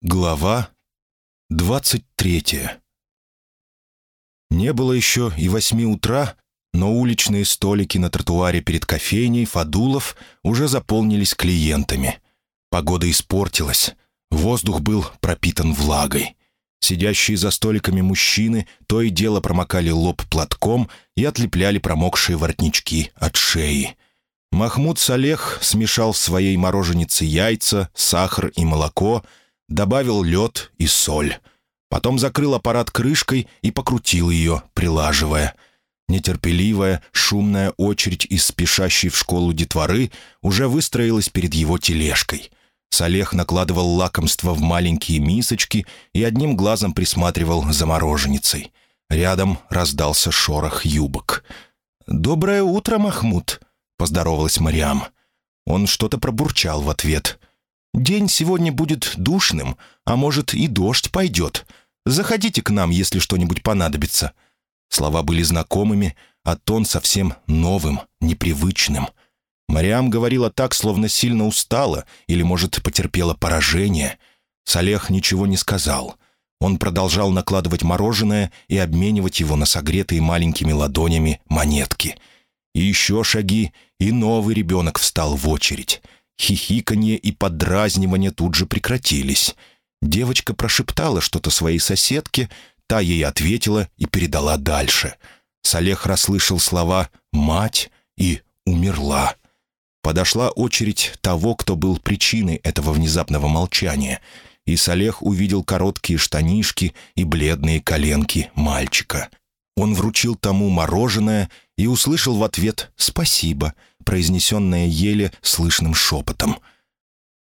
Глава двадцать третья Не было еще и восьми утра, но уличные столики на тротуаре перед кофейней Фадулов уже заполнились клиентами. Погода испортилась, воздух был пропитан влагой. Сидящие за столиками мужчины то и дело промокали лоб платком и отлепляли промокшие воротнички от шеи. Махмуд Салех смешал в своей мороженице яйца, сахар и молоко — добавил лед и соль. Потом закрыл аппарат крышкой и покрутил ее, прилаживая. Нетерпеливая, шумная очередь из спешащей в школу детворы уже выстроилась перед его тележкой. Салех накладывал лакомство в маленькие мисочки и одним глазом присматривал за мороженицей. Рядом раздался шорох юбок. «Доброе утро, Махмуд!» — поздоровалась Мариам. Он что-то пробурчал в ответ. День сегодня будет душным, а может и дождь пойдет. Заходите к нам, если что-нибудь понадобится». Слова были знакомыми, а тон совсем новым, непривычным. Мариам говорила так, словно сильно устала или, может, потерпела поражение. Салех ничего не сказал. Он продолжал накладывать мороженое и обменивать его на согретые маленькими ладонями монетки. И еще шаги, и новый ребенок встал в очередь — Хихиканье и подразнивание тут же прекратились. Девочка прошептала что-то своей соседке, та ей ответила и передала дальше. Салех расслышал слова «мать» и «умерла». Подошла очередь того, кто был причиной этого внезапного молчания, и Салех увидел короткие штанишки и бледные коленки мальчика. Он вручил тому мороженое и услышал в ответ «спасибо», произнесенное еле слышным шепотом.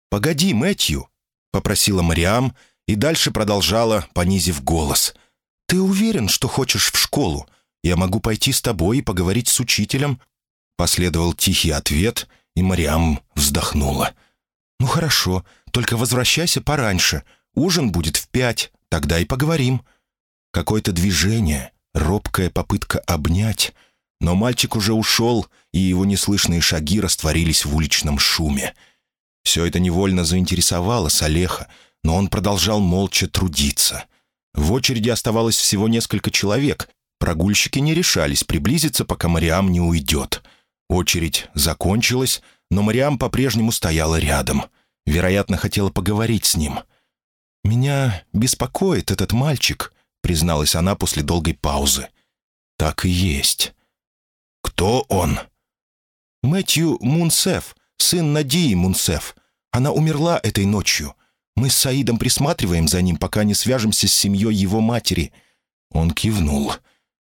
«Погоди, Мэтью», — попросила Мариам и дальше продолжала, понизив голос. «Ты уверен, что хочешь в школу? Я могу пойти с тобой и поговорить с учителем?» Последовал тихий ответ, и Мариам вздохнула. «Ну хорошо, только возвращайся пораньше. Ужин будет в пять, тогда и поговорим». Какое-то движение, робкая попытка обнять — но мальчик уже ушел, и его неслышные шаги растворились в уличном шуме. Все это невольно заинтересовало Салеха, но он продолжал молча трудиться. В очереди оставалось всего несколько человек. Прогульщики не решались приблизиться, пока Мариам не уйдет. Очередь закончилась, но Мариам по-прежнему стояла рядом. Вероятно, хотела поговорить с ним. «Меня беспокоит этот мальчик», — призналась она после долгой паузы. «Так и есть». «Кто он?» «Мэтью Мунсеф, сын Надии Мунсеф. Она умерла этой ночью. Мы с Саидом присматриваем за ним, пока не свяжемся с семьей его матери». Он кивнул.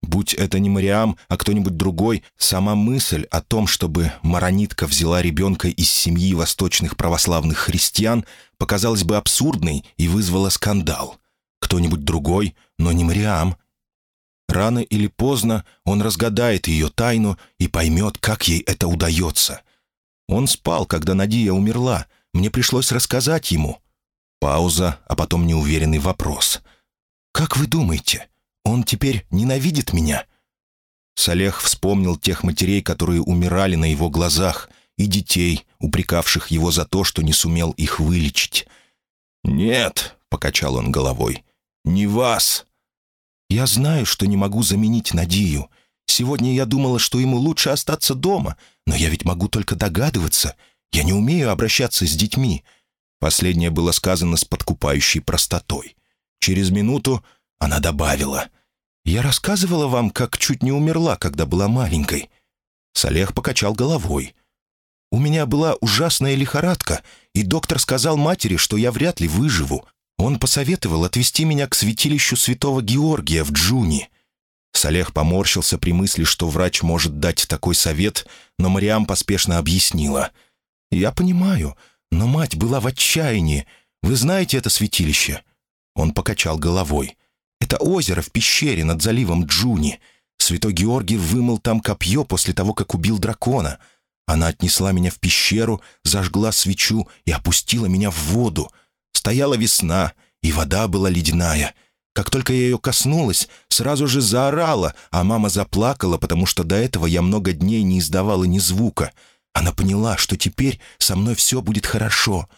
Будь это не Мариам, а кто-нибудь другой, сама мысль о том, чтобы маронитка взяла ребенка из семьи восточных православных христиан, показалась бы абсурдной и вызвала скандал. Кто-нибудь другой, но не Мариам, Рано или поздно он разгадает ее тайну и поймет, как ей это удается. Он спал, когда Надия умерла. Мне пришлось рассказать ему. Пауза, а потом неуверенный вопрос. «Как вы думаете, он теперь ненавидит меня?» Салех вспомнил тех матерей, которые умирали на его глазах, и детей, упрекавших его за то, что не сумел их вылечить. «Нет», — покачал он головой, — «не вас, я знаю, что не могу заменить Надию. Сегодня я думала, что ему лучше остаться дома, но я ведь могу только догадываться. Я не умею обращаться с детьми». Последнее было сказано с подкупающей простотой. Через минуту она добавила. «Я рассказывала вам, как чуть не умерла, когда была маленькой». Салех покачал головой. «У меня была ужасная лихорадка, и доктор сказал матери, что я вряд ли выживу. Он посоветовал отвезти меня к святилищу святого Георгия в Джуни. Салех поморщился при мысли, что врач может дать такой совет, но Мариам поспешно объяснила. «Я понимаю, но мать была в отчаянии. Вы знаете это святилище?» Он покачал головой. «Это озеро в пещере над заливом Джуни. Святой Георгий вымыл там копье после того, как убил дракона. Она отнесла меня в пещеру, зажгла свечу и опустила меня в воду. Стояла весна, и вода была ледяная. Как только я ее коснулась, сразу же заорала, а мама заплакала, потому что до этого я много дней не издавала ни звука. Она поняла, что теперь со мной все будет хорошо.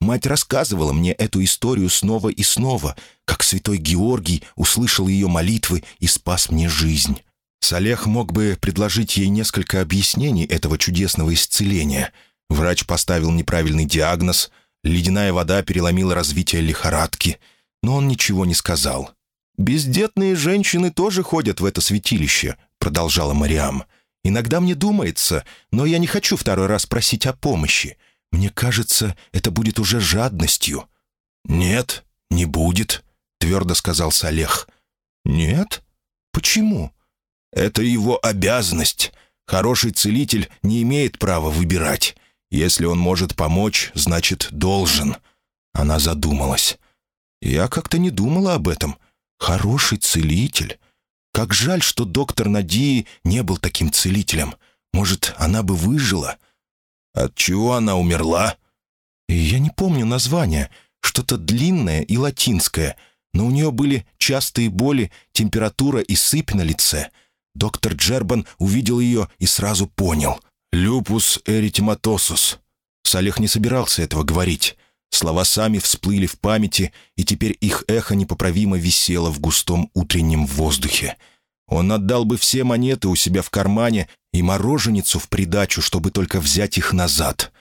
Мать рассказывала мне эту историю снова и снова, как святой Георгий услышал ее молитвы и спас мне жизнь. Салех мог бы предложить ей несколько объяснений этого чудесного исцеления. Врач поставил неправильный диагноз, ледяная вода переломила развитие лихорадки, но он ничего не сказал. «Бездетные женщины тоже ходят в это святилище», — продолжала Мариам. «Иногда мне думается, но я не хочу второй раз просить о помощи. Мне кажется, это будет уже жадностью». «Нет, не будет», — твердо сказал Салех. «Нет? Почему?» «Это его обязанность. Хороший целитель не имеет права выбирать. Если он может помочь, значит, должен». Она задумалась. «Я как-то не думала об этом. Хороший целитель. Как жаль, что доктор Надии не был таким целителем. Может, она бы выжила?» От чего она умерла?» «Я не помню название. Что-то длинное и латинское. Но у нее были частые боли, температура и сыпь на лице. Доктор Джербан увидел ее и сразу понял. «Люпус эритематосус». Салех не собирался этого говорить. Слова сами всплыли в памяти, и теперь их эхо непоправимо висело в густом утреннем воздухе. Он отдал бы все монеты у себя в кармане и мороженицу в придачу, чтобы только взять их назад.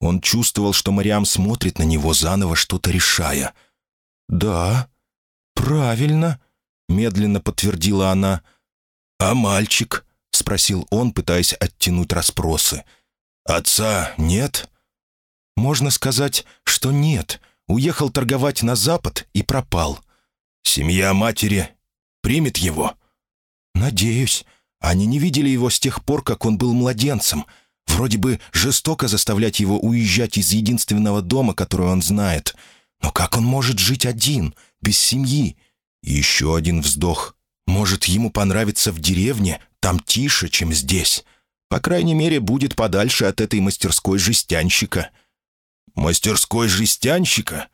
Он чувствовал, что Мариам смотрит на него, заново что-то решая. «Да, правильно», — медленно подтвердила она. «А мальчик?» — спросил он, пытаясь оттянуть расспросы. «Отца нет?» «Можно сказать, что нет. Уехал торговать на запад и пропал». «Семья матери примет его?» «Надеюсь. Они не видели его с тех пор, как он был младенцем. Вроде бы жестоко заставлять его уезжать из единственного дома, который он знает. Но как он может жить один, без семьи?» Еще один вздох. «Может, ему понравится в деревне? Там тише, чем здесь. По крайней мере, будет подальше от этой мастерской жестянщика». «Мастерской жестянщика?»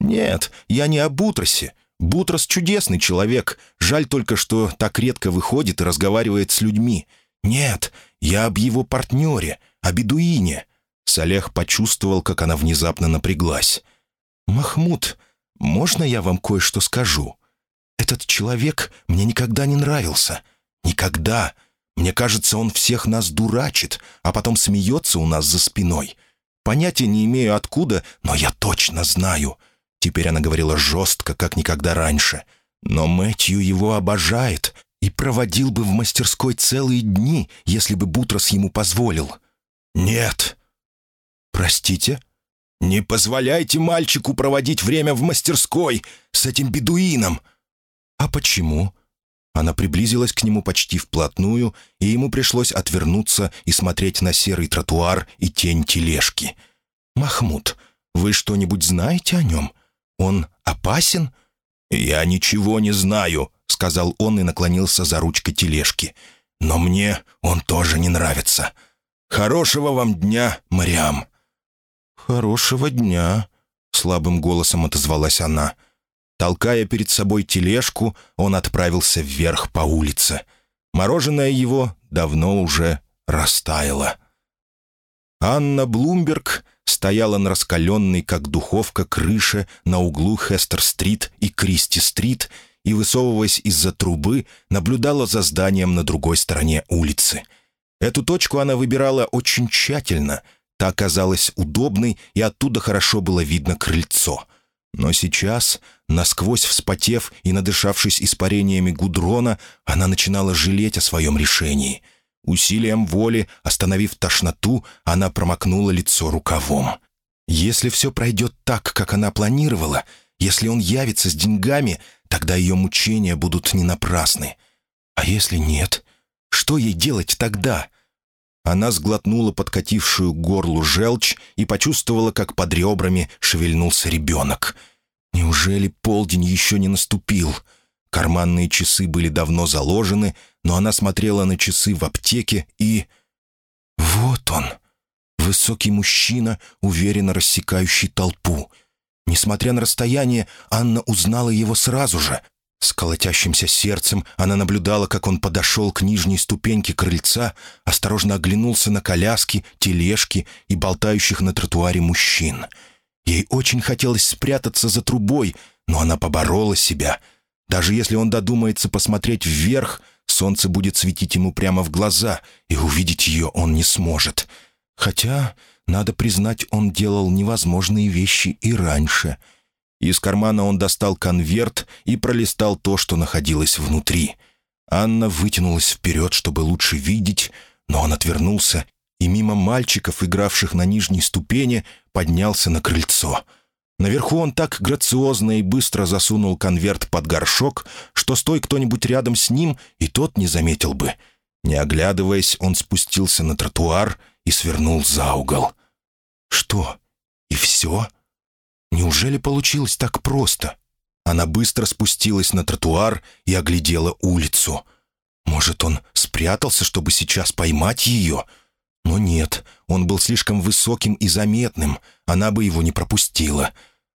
«Нет, я не об Утросе. Бутрос чудесный человек. Жаль только, что так редко выходит и разговаривает с людьми. Нет, я об его партнере, о бедуине». Салех почувствовал, как она внезапно напряглась. «Махмуд, можно я вам кое-что скажу? Этот человек мне никогда не нравился. Никогда. Мне кажется, он всех нас дурачит, а потом смеется у нас за спиной. Понятия не имею откуда, но я точно знаю. Теперь она говорила жестко, как никогда раньше. Но Мэтью его обожает и проводил бы в мастерской целые дни, если бы Бутрос ему позволил. «Нет». «Простите?» «Не позволяйте мальчику проводить время в мастерской с этим бедуином!» «А почему?» Она приблизилась к нему почти вплотную, и ему пришлось отвернуться и смотреть на серый тротуар и тень тележки. «Махмуд, вы что-нибудь знаете о нем? Он опасен?» «Я ничего не знаю», — сказал он и наклонился за ручкой тележки. «Но мне он тоже не нравится. Хорошего вам дня, Мариам». «Хорошего дня», — слабым голосом отозвалась она. Толкая перед собой тележку, он отправился вверх по улице. Мороженое его давно уже растаяло. Анна Блумберг стояла на раскаленной, как духовка, крыше на углу Хестер-стрит и Кристи-стрит и, высовываясь из-за трубы, наблюдала за зданием на другой стороне улицы. Эту точку она выбирала очень тщательно. Та оказалась удобной, и оттуда хорошо было видно крыльцо. Но сейчас, насквозь вспотев и надышавшись испарениями гудрона, она начинала жалеть о своем решении — Усилием воли, остановив тошноту, она промокнула лицо рукавом. Если все пройдет так, как она планировала, если он явится с деньгами, тогда ее мучения будут не напрасны. А если нет? Что ей делать тогда? Она сглотнула подкатившую горлу желчь и почувствовала, как под ребрами шевельнулся ребенок. Неужели полдень еще не наступил? Карманные часы были давно заложены, но она смотрела на часы в аптеке и... Вот он, высокий мужчина, уверенно рассекающий толпу. Несмотря на расстояние, Анна узнала его сразу же. С колотящимся сердцем она наблюдала, как он подошел к нижней ступеньке крыльца, осторожно оглянулся на коляски, тележки и болтающих на тротуаре мужчин. Ей очень хотелось спрятаться за трубой, но она поборола себя. Даже если он додумается посмотреть вверх, солнце будет светить ему прямо в глаза, и увидеть ее он не сможет. Хотя, надо признать, он делал невозможные вещи и раньше. Из кармана он достал конверт и пролистал то, что находилось внутри. Анна вытянулась вперед, чтобы лучше видеть, но он отвернулся и мимо мальчиков, игравших на нижней ступени, поднялся на крыльцо. Наверху он так грациозно и быстро засунул конверт под горшок, что стой кто-нибудь рядом с ним, и тот не заметил бы. Не оглядываясь, он спустился на тротуар и свернул за угол. «Что? И все? Неужели получилось так просто?» Она быстро спустилась на тротуар и оглядела улицу. «Может, он спрятался, чтобы сейчас поймать ее?» Но нет, он был слишком высоким и заметным, она бы его не пропустила.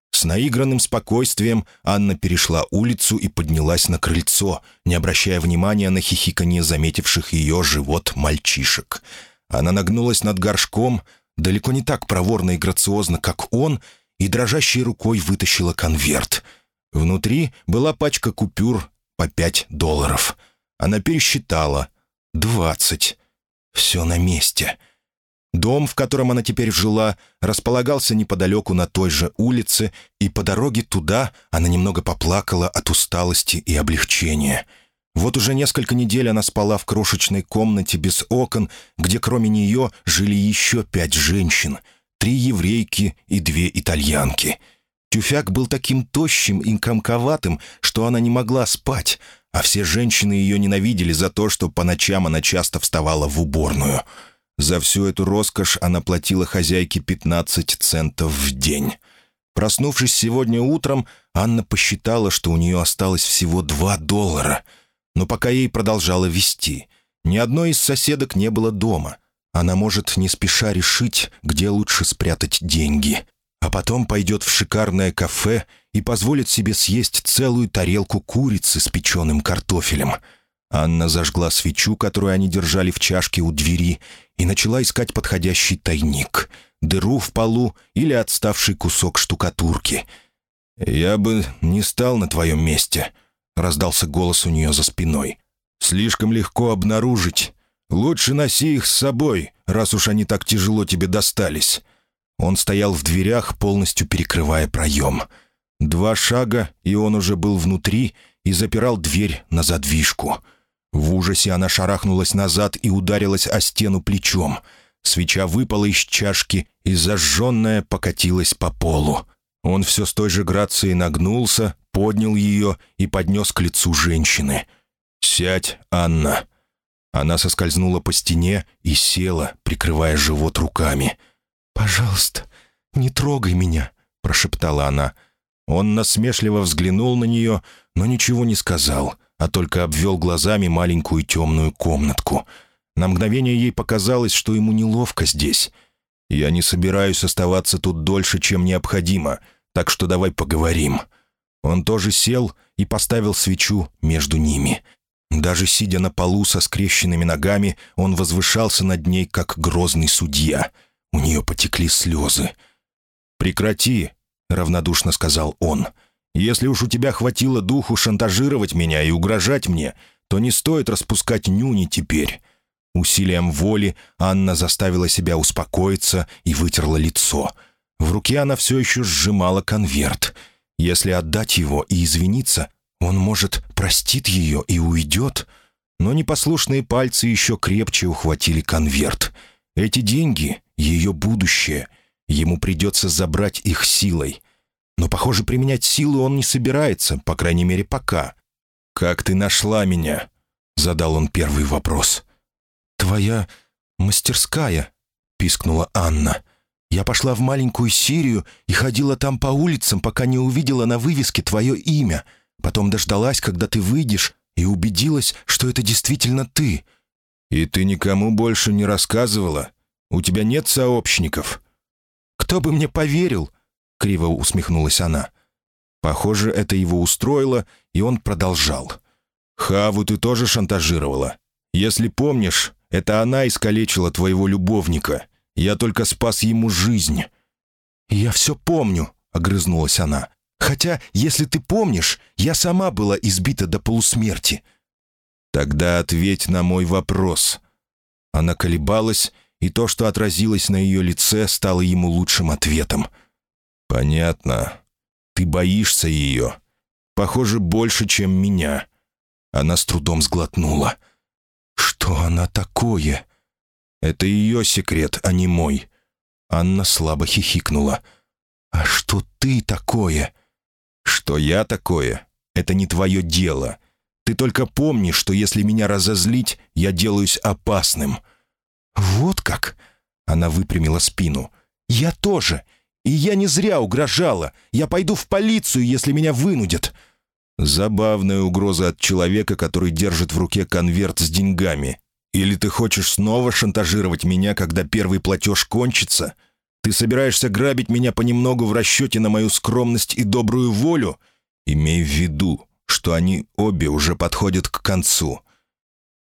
С наигранным спокойствием Анна перешла улицу и поднялась на крыльцо, не обращая внимания на хихиканье заметивших ее живот мальчишек. Она нагнулась над горшком, далеко не так проворно и грациозно, как он, и дрожащей рукой вытащила конверт. Внутри была пачка купюр по пять долларов. Она пересчитала. «Двадцать». Все на месте. Дом, в котором она теперь жила, располагался неподалеку на той же улице, и по дороге туда она немного поплакала от усталости и облегчения. Вот уже несколько недель она спала в крошечной комнате без окон, где кроме нее жили еще пять женщин, три еврейки и две итальянки. Тюфяк был таким тощим и комковатым, что она не могла спать, а все женщины ее ненавидели за то, что по ночам она часто вставала в уборную. За всю эту роскошь она платила хозяйке 15 центов в день. Проснувшись сегодня утром, Анна посчитала, что у нее осталось всего 2 доллара. Но пока ей продолжала вести. Ни одной из соседок не было дома. Она может не спеша решить, где лучше спрятать деньги а потом пойдет в шикарное кафе и позволит себе съесть целую тарелку курицы с печеным картофелем. Анна зажгла свечу, которую они держали в чашке у двери, и начала искать подходящий тайник, дыру в полу или отставший кусок штукатурки. «Я бы не стал на твоем месте», — раздался голос у нее за спиной. «Слишком легко обнаружить. Лучше носи их с собой, раз уж они так тяжело тебе достались». Он стоял в дверях, полностью перекрывая проем. Два шага, и он уже был внутри и запирал дверь на задвижку. В ужасе она шарахнулась назад и ударилась о стену плечом. Свеча выпала из чашки и зажженная покатилась по полу. Он все с той же грацией нагнулся, поднял ее и поднес к лицу женщины. «Сядь, Анна». Она соскользнула по стене и села, прикрывая живот руками — «Пожалуйста, не трогай меня», — прошептала она. Он насмешливо взглянул на нее, но ничего не сказал, а только обвел глазами маленькую темную комнатку. На мгновение ей показалось, что ему неловко здесь. «Я не собираюсь оставаться тут дольше, чем необходимо, так что давай поговорим». Он тоже сел и поставил свечу между ними. Даже сидя на полу со скрещенными ногами, он возвышался над ней, как грозный судья — у нее потекли слезы. «Прекрати», — равнодушно сказал он. «Если уж у тебя хватило духу шантажировать меня и угрожать мне, то не стоит распускать нюни теперь». Усилием воли Анна заставила себя успокоиться и вытерла лицо. В руке она все еще сжимала конверт. Если отдать его и извиниться, он, может, простит ее и уйдет. Но непослушные пальцы еще крепче ухватили конверт. Эти деньги ее будущее. Ему придется забрать их силой. Но, похоже, применять силу он не собирается, по крайней мере, пока. «Как ты нашла меня?» — задал он первый вопрос. «Твоя мастерская», — пискнула Анна. «Я пошла в маленькую Сирию и ходила там по улицам, пока не увидела на вывеске твое имя. Потом дождалась, когда ты выйдешь, и убедилась, что это действительно ты». «И ты никому больше не рассказывала?» У тебя нет сообщников?» «Кто бы мне поверил?» — криво усмехнулась она. Похоже, это его устроило, и он продолжал. «Хаву ты тоже шантажировала. Если помнишь, это она искалечила твоего любовника. Я только спас ему жизнь». «Я все помню», — огрызнулась она. «Хотя, если ты помнишь, я сама была избита до полусмерти». «Тогда ответь на мой вопрос». Она колебалась, и то, что отразилось на ее лице, стало ему лучшим ответом. «Понятно. Ты боишься ее. Похоже, больше, чем меня». Она с трудом сглотнула. «Что она такое?» «Это ее секрет, а не мой». Анна слабо хихикнула. «А что ты такое?» «Что я такое? Это не твое дело. Ты только помни, что если меня разозлить, я делаюсь опасным». «Вот как?» Она выпрямила спину. «Я тоже. И я не зря угрожала. Я пойду в полицию, если меня вынудят». Забавная угроза от человека, который держит в руке конверт с деньгами. Или ты хочешь снова шантажировать меня, когда первый платеж кончится? Ты собираешься грабить меня понемногу в расчете на мою скромность и добрую волю? Имей в виду, что они обе уже подходят к концу».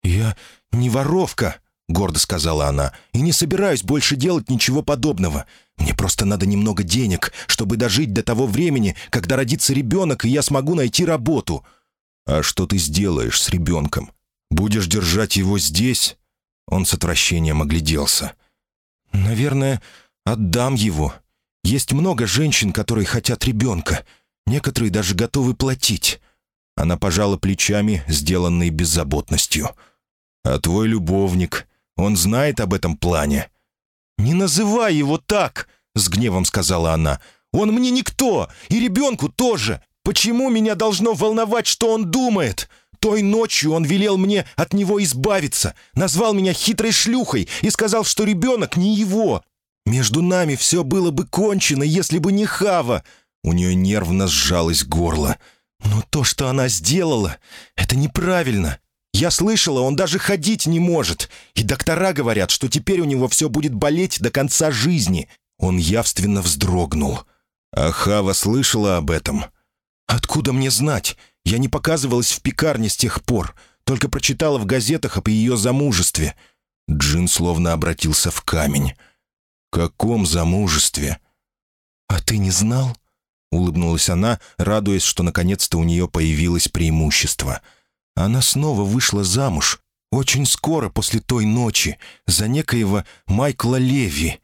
«Я не воровка», — гордо сказала она, «и не собираюсь больше делать ничего подобного. Мне просто надо немного денег, чтобы дожить до того времени, когда родится ребенок, и я смогу найти работу». «А что ты сделаешь с ребенком? Будешь держать его здесь?» Он с отвращением огляделся. «Наверное, отдам его. Есть много женщин, которые хотят ребенка. Некоторые даже готовы платить». Она пожала плечами, сделанной беззаботностью. «А твой любовник, он знает об этом плане?» «Не называй его так!» — с гневом сказала она. «Он мне никто, и ребенку тоже. Почему меня должно волновать, что он думает? Той ночью он велел мне от него избавиться, назвал меня хитрой шлюхой и сказал, что ребенок не его. Между нами все было бы кончено, если бы не Хава». У нее нервно сжалось горло. «Но то, что она сделала, это неправильно. Я слышала, он даже ходить не может. И доктора говорят, что теперь у него все будет болеть до конца жизни». Он явственно вздрогнул. А Хава слышала об этом. «Откуда мне знать? Я не показывалась в пекарне с тех пор, только прочитала в газетах об ее замужестве». Джин словно обратился в камень. «Каком замужестве?» «А ты не знал?» — улыбнулась она, радуясь, что наконец-то у нее появилось преимущество. Она снова вышла замуж, очень скоро после той ночи, за некоего Майкла Леви.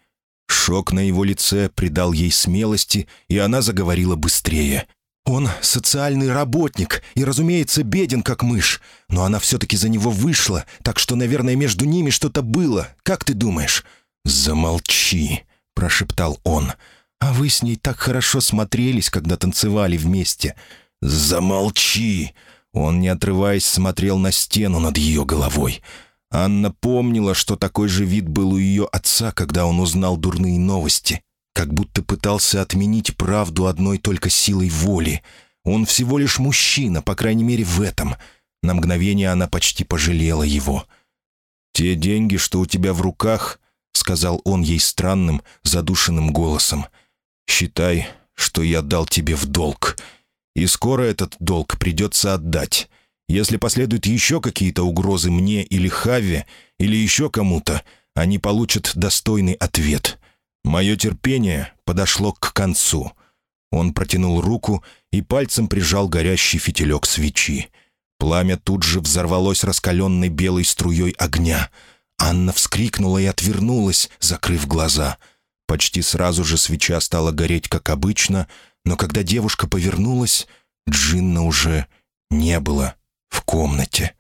Шок на его лице придал ей смелости, и она заговорила быстрее. Он социальный работник и, разумеется, беден, как мышь. Но она все-таки за него вышла, так что, наверное, между ними что-то было. Как ты думаешь?» «Замолчи», — прошептал он. «А вы с ней так хорошо смотрелись, когда танцевали вместе». «Замолчи!» Он, не отрываясь, смотрел на стену над ее головой. Анна помнила, что такой же вид был у ее отца, когда он узнал дурные новости как будто пытался отменить правду одной только силой воли. Он всего лишь мужчина, по крайней мере, в этом. На мгновение она почти пожалела его. «Те деньги, что у тебя в руках», — сказал он ей странным, задушенным голосом, — «считай, что я дал тебе в долг. И скоро этот долг придется отдать. Если последуют еще какие-то угрозы мне или Хаве, или еще кому-то, они получат достойный ответ». Мое терпение подошло к концу. Он протянул руку и пальцем прижал горящий фитилек свечи. Пламя тут же взорвалось раскаленной белой струей огня. Анна вскрикнула и отвернулась, закрыв глаза. Почти сразу же свеча стала гореть, как обычно, но когда девушка повернулась, Джинна уже не было в комнате.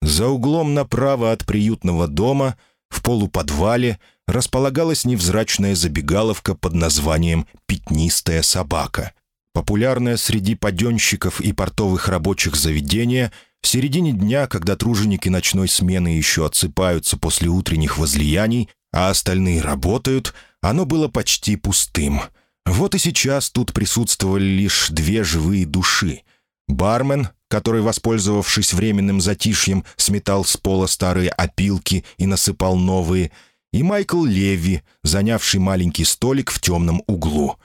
За углом направо от приютного дома, в полуподвале, располагалась невзрачная забегаловка под названием «Пятнистая собака». Популярная среди паденщиков и портовых рабочих заведения, в середине дня, когда труженики ночной смены еще отсыпаются после утренних возлияний, а остальные работают, оно было почти пустым. Вот и сейчас тут присутствовали лишь две живые души. Бармен, который, воспользовавшись временным затишьем, сметал с пола старые опилки и насыпал новые – и Майкл Леви, занявший маленький столик в темном углу.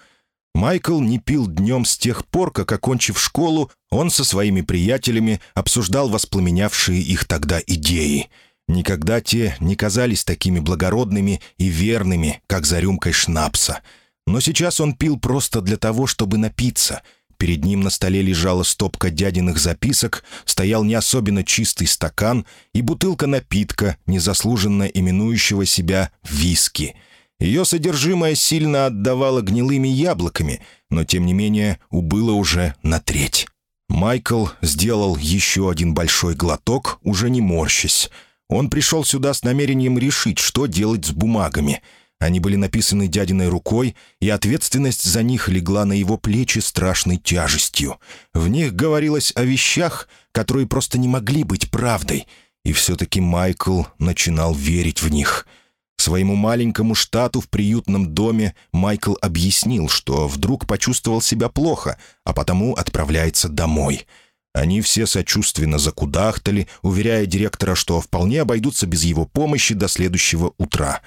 Майкл не пил днем с тех пор, как, окончив школу, он со своими приятелями обсуждал воспламенявшие их тогда идеи. Никогда те не казались такими благородными и верными, как за рюмкой шнапса. Но сейчас он пил просто для того, чтобы напиться. Перед ним на столе лежала стопка дядиных записок, стоял не особенно чистый стакан и бутылка напитка, незаслуженно именующего себя «виски». Ее содержимое сильно отдавало гнилыми яблоками, но, тем не менее, убыло уже на треть. Майкл сделал еще один большой глоток, уже не морщась. Он пришел сюда с намерением решить, что делать с бумагами. Они были написаны дядиной рукой, и ответственность за них легла на его плечи страшной тяжестью. В них говорилось о вещах, которые просто не могли быть правдой, и все-таки Майкл начинал верить в них — Своему маленькому штату в приютном доме Майкл объяснил, что вдруг почувствовал себя плохо, а потому отправляется домой. Они все сочувственно закудахтали, уверяя директора, что вполне обойдутся без его помощи до следующего утра.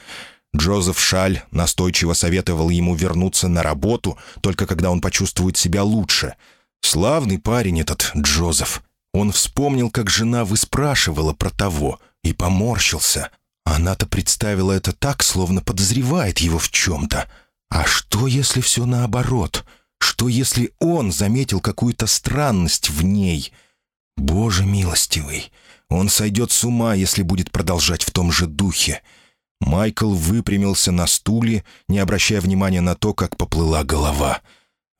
Джозеф Шаль настойчиво советовал ему вернуться на работу, только когда он почувствует себя лучше. Славный парень этот Джозеф. Он вспомнил, как жена выспрашивала про того, и поморщился — она-то представила это так, словно подозревает его в чем-то. А что, если все наоборот? Что, если он заметил какую-то странность в ней? Боже милостивый, он сойдет с ума, если будет продолжать в том же духе. Майкл выпрямился на стуле, не обращая внимания на то, как поплыла голова.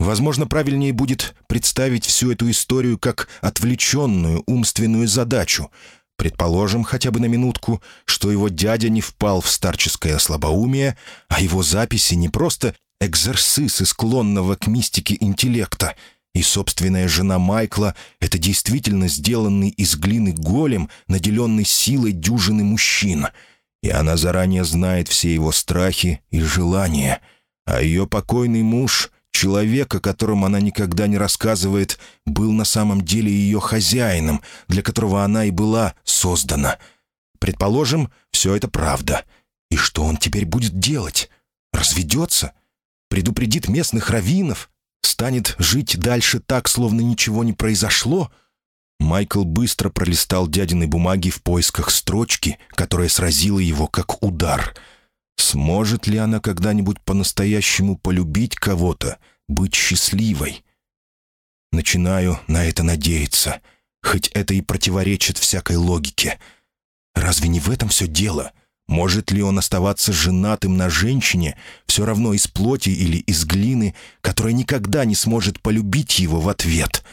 Возможно, правильнее будет представить всю эту историю как отвлеченную умственную задачу — Предположим, хотя бы на минутку, что его дядя не впал в старческое слабоумие, а его записи не просто экзерсисы склонного к мистике интеллекта, и собственная жена Майкла — это действительно сделанный из глины голем, наделенный силой дюжины мужчин. И она заранее знает все его страхи и желания. А ее покойный муж Человек, о котором она никогда не рассказывает, был на самом деле ее хозяином, для которого она и была создана. Предположим, все это правда. И что он теперь будет делать? Разведется? Предупредит местных раввинов? Станет жить дальше так, словно ничего не произошло? Майкл быстро пролистал дядиной бумаги в поисках строчки, которая сразила его как удар — Сможет ли она когда-нибудь по-настоящему полюбить кого-то, быть счастливой? Начинаю на это надеяться, хоть это и противоречит всякой логике. Разве не в этом все дело? Может ли он оставаться женатым на женщине, все равно из плоти или из глины, которая никогда не сможет полюбить его в ответ?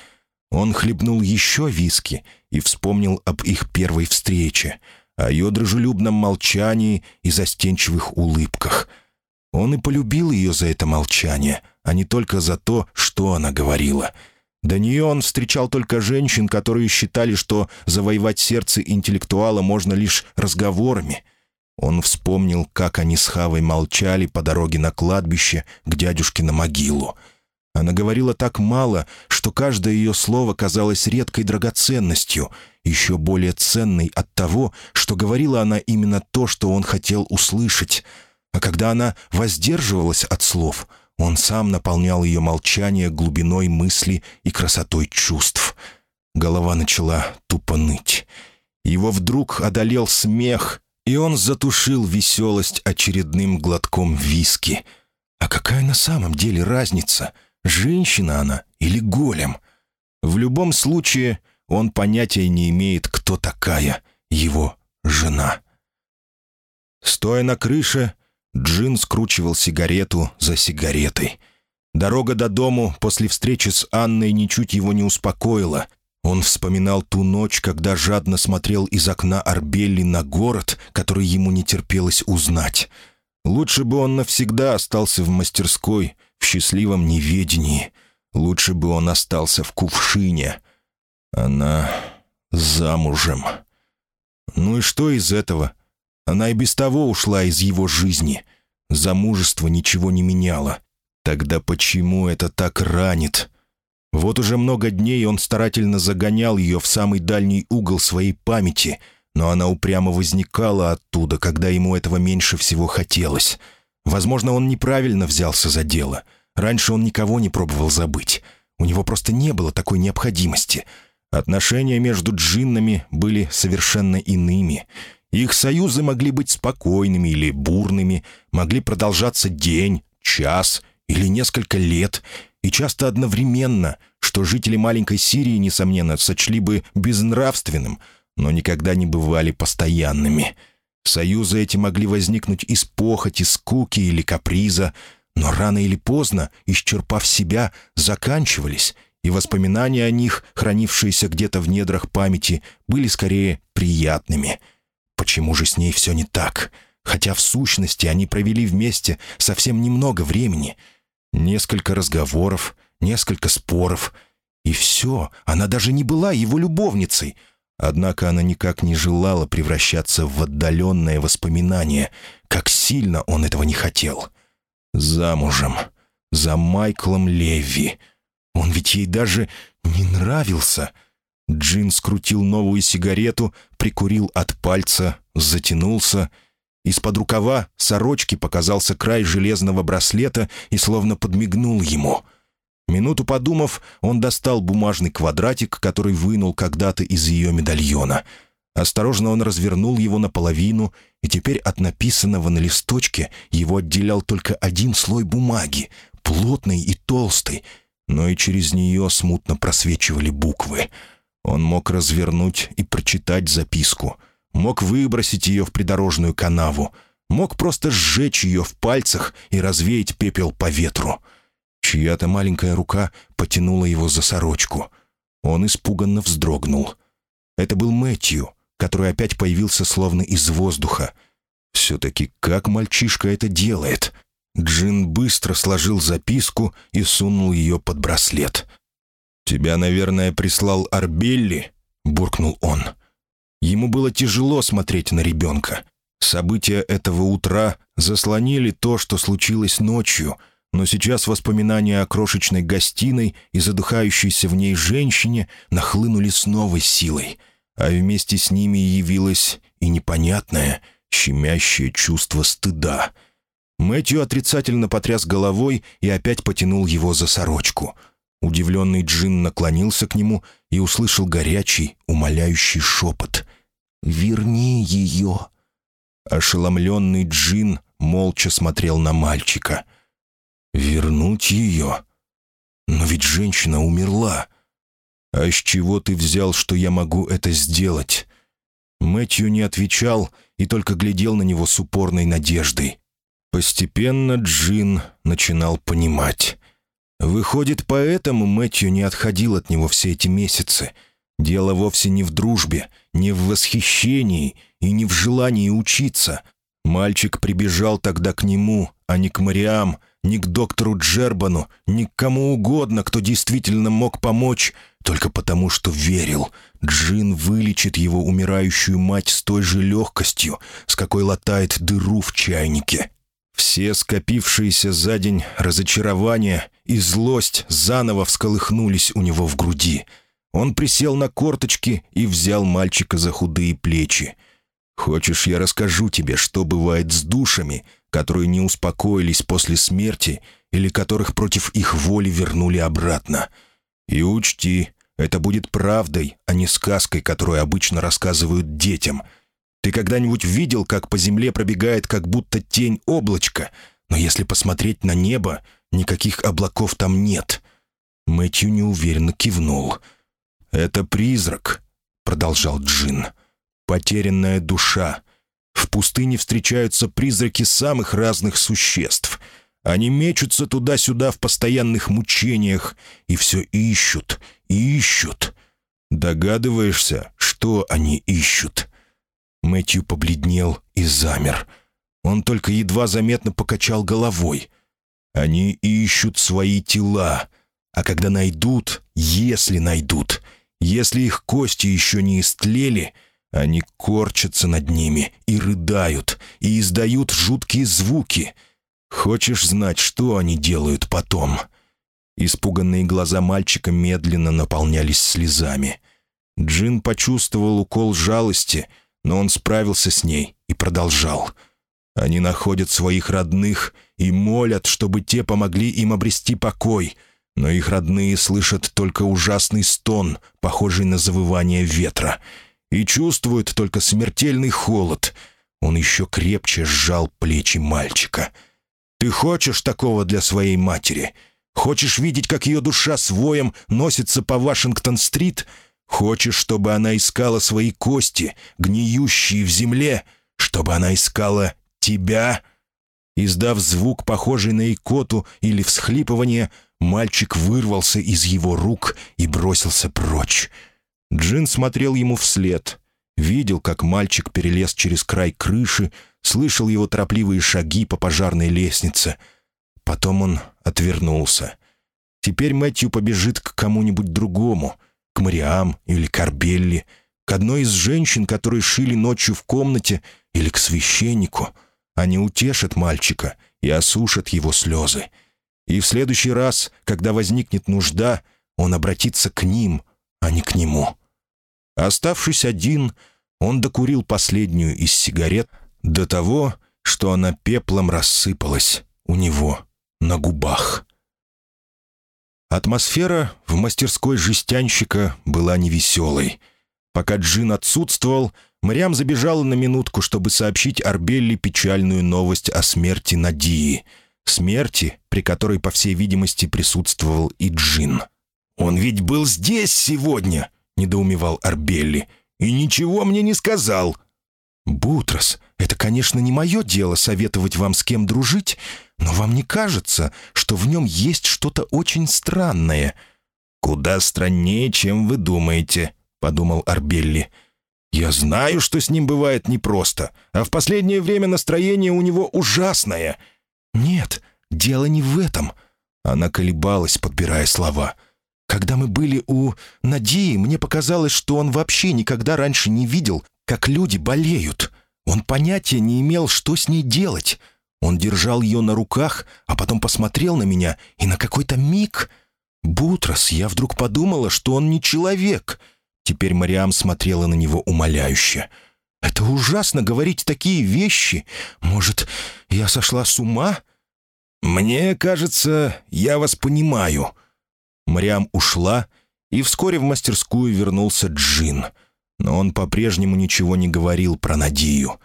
Он хлебнул еще виски и вспомнил об их первой встрече — о ее дружелюбном молчании и застенчивых улыбках. Он и полюбил ее за это молчание, а не только за то, что она говорила. До нее он встречал только женщин, которые считали, что завоевать сердце интеллектуала можно лишь разговорами. Он вспомнил, как они с Хавой молчали по дороге на кладбище к дядюшке на могилу — она говорила так мало, что каждое ее слово казалось редкой драгоценностью, еще более ценной от того, что говорила она именно то, что он хотел услышать. А когда она воздерживалась от слов, он сам наполнял ее молчание глубиной мысли и красотой чувств. Голова начала тупо ныть. Его вдруг одолел смех, и он затушил веселость очередным глотком виски. А какая на самом деле разница — женщина она или голем. В любом случае, он понятия не имеет, кто такая его жена. Стоя на крыше, Джин скручивал сигарету за сигаретой. Дорога до дому после встречи с Анной ничуть его не успокоила. Он вспоминал ту ночь, когда жадно смотрел из окна Арбелли на город, который ему не терпелось узнать. Лучше бы он навсегда остался в мастерской, в счастливом неведении. Лучше бы он остался в кувшине. Она замужем. Ну и что из этого? Она и без того ушла из его жизни. Замужество ничего не меняло. Тогда почему это так ранит? Вот уже много дней он старательно загонял ее в самый дальний угол своей памяти, но она упрямо возникала оттуда, когда ему этого меньше всего хотелось — Возможно, он неправильно взялся за дело. Раньше он никого не пробовал забыть. У него просто не было такой необходимости. Отношения между джиннами были совершенно иными. Их союзы могли быть спокойными или бурными, могли продолжаться день, час или несколько лет, и часто одновременно, что жители маленькой Сирии, несомненно, сочли бы безнравственным, но никогда не бывали постоянными. Союзы эти могли возникнуть из похоти, скуки или каприза, но рано или поздно, исчерпав себя, заканчивались, и воспоминания о них, хранившиеся где-то в недрах памяти, были скорее приятными. Почему же с ней все не так? Хотя в сущности они провели вместе совсем немного времени. Несколько разговоров, несколько споров. И все, она даже не была его любовницей. Однако она никак не желала превращаться в отдаленное воспоминание, как сильно он этого не хотел. Замужем. За Майклом Леви. Он ведь ей даже не нравился. Джин скрутил новую сигарету, прикурил от пальца, затянулся. Из-под рукава сорочки показался край железного браслета и словно подмигнул ему. Минуту подумав, он достал бумажный квадратик, который вынул когда-то из ее медальона. Осторожно он развернул его наполовину, и теперь от написанного на листочке его отделял только один слой бумаги, плотный и толстый, но и через нее смутно просвечивали буквы — он мог развернуть и прочитать записку, мог выбросить ее в придорожную канаву, мог просто сжечь ее в пальцах и развеять пепел по ветру. Чья-то маленькая рука потянула его за сорочку. Он испуганно вздрогнул. Это был Мэтью, который опять появился словно из воздуха. Все-таки как мальчишка это делает? Джин быстро сложил записку и сунул ее под браслет — «Тебя, наверное, прислал Арбелли?» — буркнул он. Ему было тяжело смотреть на ребенка. События этого утра заслонили то, что случилось ночью, но сейчас воспоминания о крошечной гостиной и задыхающейся в ней женщине нахлынули с новой силой, а вместе с ними явилось и непонятное, щемящее чувство стыда. Мэтью отрицательно потряс головой и опять потянул его за сорочку — Удивленный Джин наклонился к нему и услышал горячий, умоляющий шепот. «Верни ее!» Ошеломленный Джин молча смотрел на мальчика. «Вернуть ее? Но ведь женщина умерла. А с чего ты взял, что я могу это сделать?» Мэтью не отвечал и только глядел на него с упорной надеждой. Постепенно Джин начинал понимать. Выходит, поэтому Мэтью не отходил от него все эти месяцы. Дело вовсе не в дружбе, не в восхищении и не в желании учиться. Мальчик прибежал тогда к нему, а не к Мариам, не к доктору Джербану, ни к кому угодно, кто действительно мог помочь, только потому что верил. Джин вылечит его умирающую мать с той же легкостью, с какой латает дыру в чайнике. Все скопившиеся за день разочарования и злость заново всколыхнулись у него в груди. Он присел на корточки и взял мальчика за худые плечи. «Хочешь, я расскажу тебе, что бывает с душами, которые не успокоились после смерти или которых против их воли вернули обратно? И учти, это будет правдой, а не сказкой, которую обычно рассказывают детям». Ты когда-нибудь видел, как по земле пробегает как будто тень облачка? Но если посмотреть на небо, никаких облаков там нет». Мэтью неуверенно кивнул. «Это призрак», — продолжал Джин. «Потерянная душа. В пустыне встречаются призраки самых разных существ. Они мечутся туда-сюда в постоянных мучениях и все ищут, ищут. Догадываешься, что они ищут?» Мэтью побледнел и замер. Он только едва заметно покачал головой. «Они ищут свои тела, а когда найдут, если найдут, если их кости еще не истлели, они корчатся над ними и рыдают, и издают жуткие звуки. Хочешь знать, что они делают потом?» Испуганные глаза мальчика медленно наполнялись слезами. Джин почувствовал укол жалости — но он справился с ней и продолжал. Они находят своих родных и молят, чтобы те помогли им обрести покой, но их родные слышат только ужасный стон, похожий на завывание ветра, и чувствуют только смертельный холод. Он еще крепче сжал плечи мальчика. Ты хочешь такого для своей матери? Хочешь видеть, как ее душа с воем носится по Вашингтон-стрит? Хочешь, чтобы она искала свои кости, гниющие в земле? Чтобы она искала тебя?» Издав звук, похожий на икоту или всхлипывание, мальчик вырвался из его рук и бросился прочь. Джин смотрел ему вслед. Видел, как мальчик перелез через край крыши, слышал его торопливые шаги по пожарной лестнице. Потом он отвернулся. Теперь Мэтью побежит к кому-нибудь другому, к Мариам или к Арбелли, к одной из женщин, которые шили ночью в комнате, или к священнику — они утешат мальчика и осушат его слезы. И в следующий раз, когда возникнет нужда, он обратится к ним, а не к нему. Оставшись один, он докурил последнюю из сигарет до того, что она пеплом рассыпалась у него на губах. Атмосфера в мастерской жестянщика была невеселой. Пока Джин отсутствовал, Мариам забежала на минутку, чтобы сообщить Арбелли печальную новость о смерти Надии. Смерти, при которой, по всей видимости, присутствовал и Джин. «Он ведь был здесь сегодня!» — недоумевал Арбелли. «И ничего мне не сказал!» «Бутрос, это, конечно, не мое дело советовать вам с кем дружить, но вам не кажется, что в нем есть что-то очень странное?» «Куда страннее, чем вы думаете», — подумал Арбелли. Я знаю, что с ним бывает непросто, а в последнее время настроение у него ужасное. Нет, дело не в этом. Она колебалась, подбирая слова. Когда мы были у Надии, мне показалось, что он вообще никогда раньше не видел, как люди болеют. Он понятия не имел, что с ней делать. Он держал ее на руках, а потом посмотрел на меня, и на какой-то миг... Бутрос, я вдруг подумала, что он не человек — Теперь Мариам смотрела на него умоляюще. «Это ужасно говорить такие вещи. Может, я сошла с ума?» «Мне кажется, я вас понимаю». Мариам ушла, и вскоре в мастерскую вернулся Джин. Но он по-прежнему ничего не говорил про Надию.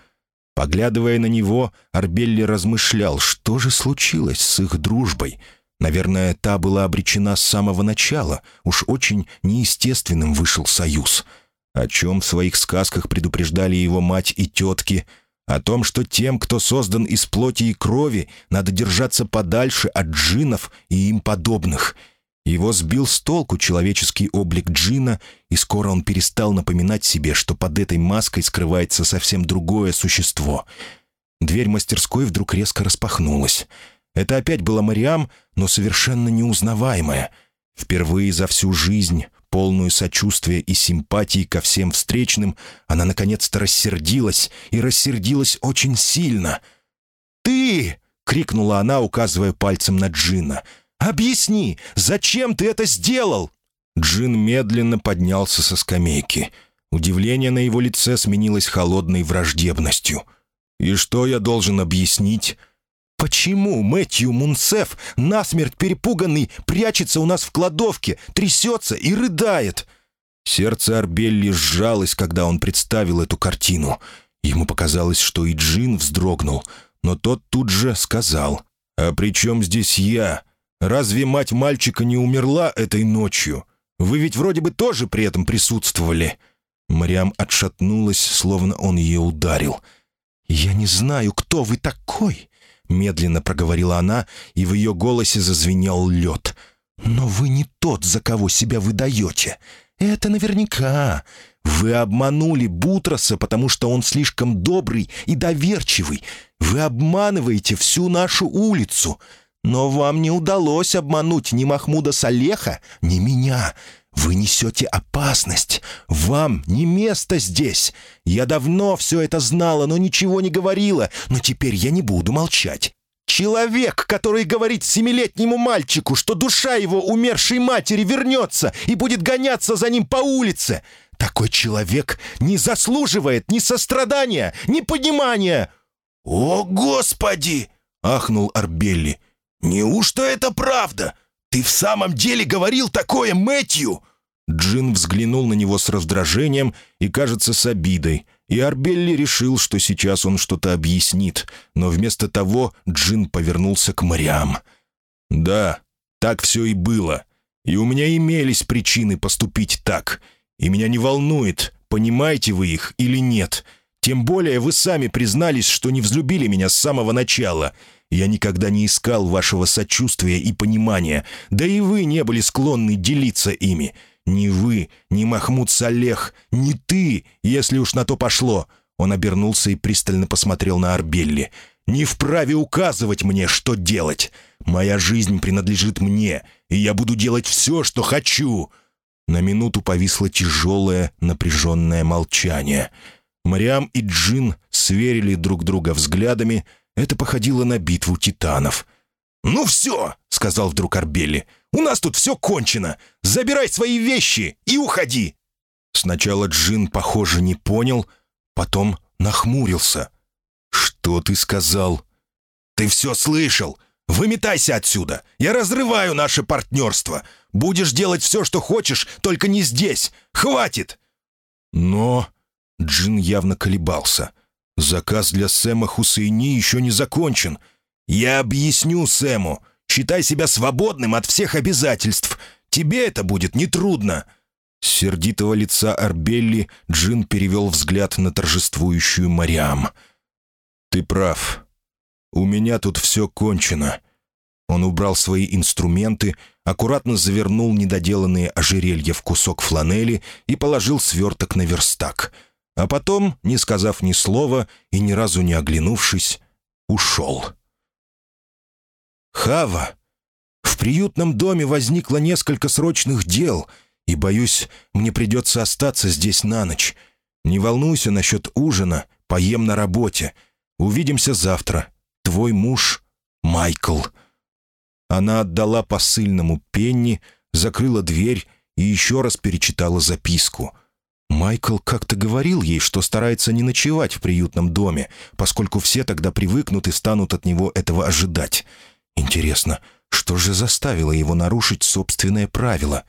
Поглядывая на него, Арбелли размышлял, что же случилось с их дружбой — Наверное, та была обречена с самого начала. Уж очень неестественным вышел союз. О чем в своих сказках предупреждали его мать и тетки. О том, что тем, кто создан из плоти и крови, надо держаться подальше от джинов и им подобных. Его сбил с толку человеческий облик джина, и скоро он перестал напоминать себе, что под этой маской скрывается совсем другое существо. Дверь мастерской вдруг резко распахнулась. Это опять была Мариам, но совершенно неузнаваемая. Впервые за всю жизнь, полную сочувствия и симпатии ко всем встречным, она наконец-то рассердилась, и рассердилась очень сильно. «Ты!» — крикнула она, указывая пальцем на Джина. «Объясни, зачем ты это сделал?» Джин медленно поднялся со скамейки. Удивление на его лице сменилось холодной враждебностью. «И что я должен объяснить?» Почему Мэтью Мунсеф, насмерть перепуганный, прячется у нас в кладовке, трясется и рыдает?» Сердце Арбелли сжалось, когда он представил эту картину. Ему показалось, что и Джин вздрогнул, но тот тут же сказал. «А при чем здесь я? Разве мать мальчика не умерла этой ночью? Вы ведь вроде бы тоже при этом присутствовали». Мариам отшатнулась, словно он ее ударил. «Я не знаю, кто вы такой», — медленно проговорила она, и в ее голосе зазвенел лед. «Но вы не тот, за кого себя выдаете. Это наверняка. Вы обманули Бутроса, потому что он слишком добрый и доверчивый. Вы обманываете всю нашу улицу. Но вам не удалось обмануть ни Махмуда Салеха, ни меня. Вы несете опасность. Вам не место здесь. Я давно все это знала, но ничего не говорила. Но теперь я не буду молчать. Человек, который говорит семилетнему мальчику, что душа его умершей матери вернется и будет гоняться за ним по улице. Такой человек не заслуживает ни сострадания, ни понимания. «О, Господи!» — ахнул Арбелли. «Неужто это правда? Ты в самом деле говорил такое Мэтью?» Джин взглянул на него с раздражением и, кажется, с обидой. и Арбелли решил, что сейчас он что-то объяснит, но вместо того Джин повернулся к Мариам. «Да, так все и было. И у меня имелись причины поступить так. И меня не волнует, понимаете вы их или нет. Тем более вы сами признались, что не взлюбили меня с самого начала. Я никогда не искал вашего сочувствия и понимания, да и вы не были склонны делиться ими. Ни вы, ни Махмуд Салех, ни ты, если уж на то пошло». Он обернулся и пристально посмотрел на Арбелли. «Не вправе указывать мне, что делать. Моя жизнь принадлежит мне, и я буду делать все, что хочу». На минуту повисло тяжелое, напряженное молчание. Мариам и Джин сверили друг друга взглядами. Это походило на битву титанов. «Ну все!» — сказал вдруг Арбелли. У нас тут все кончено. Забирай свои вещи и уходи!» Сначала Джин, похоже, не понял, потом нахмурился. «Что ты сказал?» «Ты все слышал! Выметайся отсюда! Я разрываю наше партнерство! Будешь делать все, что хочешь, только не здесь! Хватит!» Но Джин явно колебался. Заказ для Сэма Хусейни еще не закончен. «Я объясню Сэму. Считай себя свободным от всех обязательств. Тебе это будет нетрудно». С сердитого лица Арбелли Джин перевел взгляд на торжествующую Мариам. «Ты прав. У меня тут все кончено». Он убрал свои инструменты, аккуратно завернул недоделанные ожерелья в кусок фланели и положил сверток на верстак. А потом, не сказав ни слова и ни разу не оглянувшись, ушел. «Хава, в приютном доме возникло несколько срочных дел, и, боюсь, мне придется остаться здесь на ночь. Не волнуйся насчет ужина, поем на работе. Увидимся завтра. Твой муж Майкл». Она отдала посыльному Пенни, закрыла дверь и еще раз перечитала записку. Майкл как-то говорил ей, что старается не ночевать в приютном доме, поскольку все тогда привыкнут и станут от него этого ожидать. Интересно, что же заставило его нарушить собственное правило?